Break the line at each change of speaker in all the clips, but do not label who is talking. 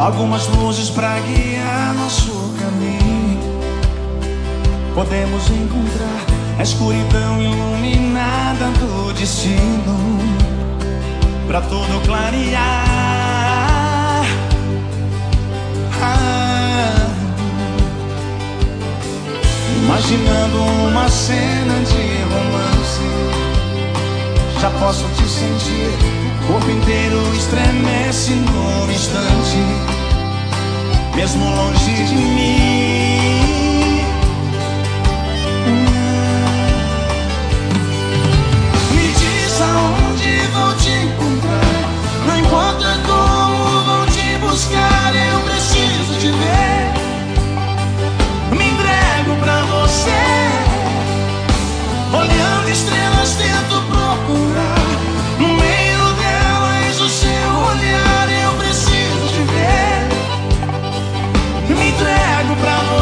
algumas luzes para guiar nosso caminho. Podemos encontrar a escuridão iluminada do destino para tudo clarear. Ah. Imaginando uma cena de romance, já posso te sentir. O corpo inteiro estremece num instante mesmo longe de mim.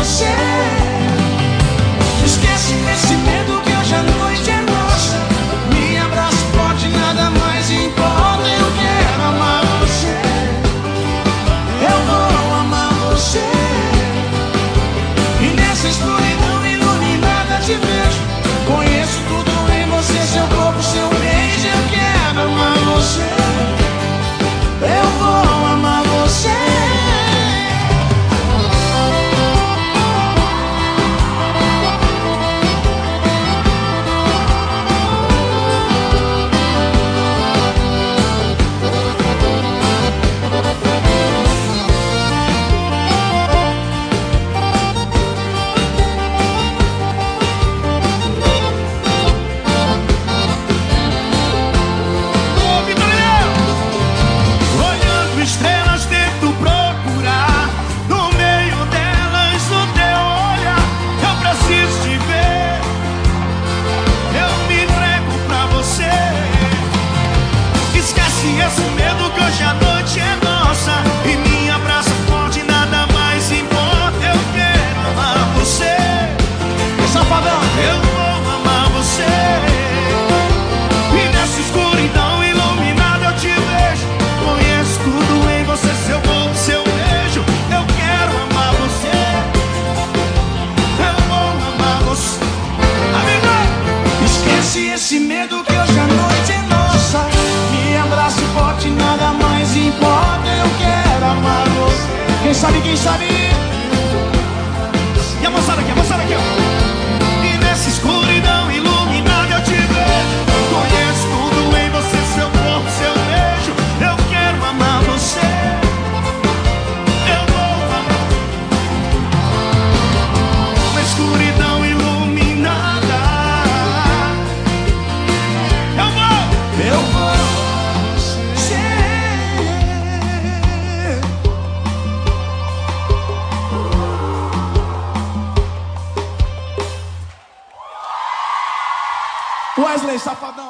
share. Esse medo que hoje a noite é nossa. Me abraço forte, nada mais importa. Eu quero amar você. Quem sabe, quem sabe. Wesley Safadão.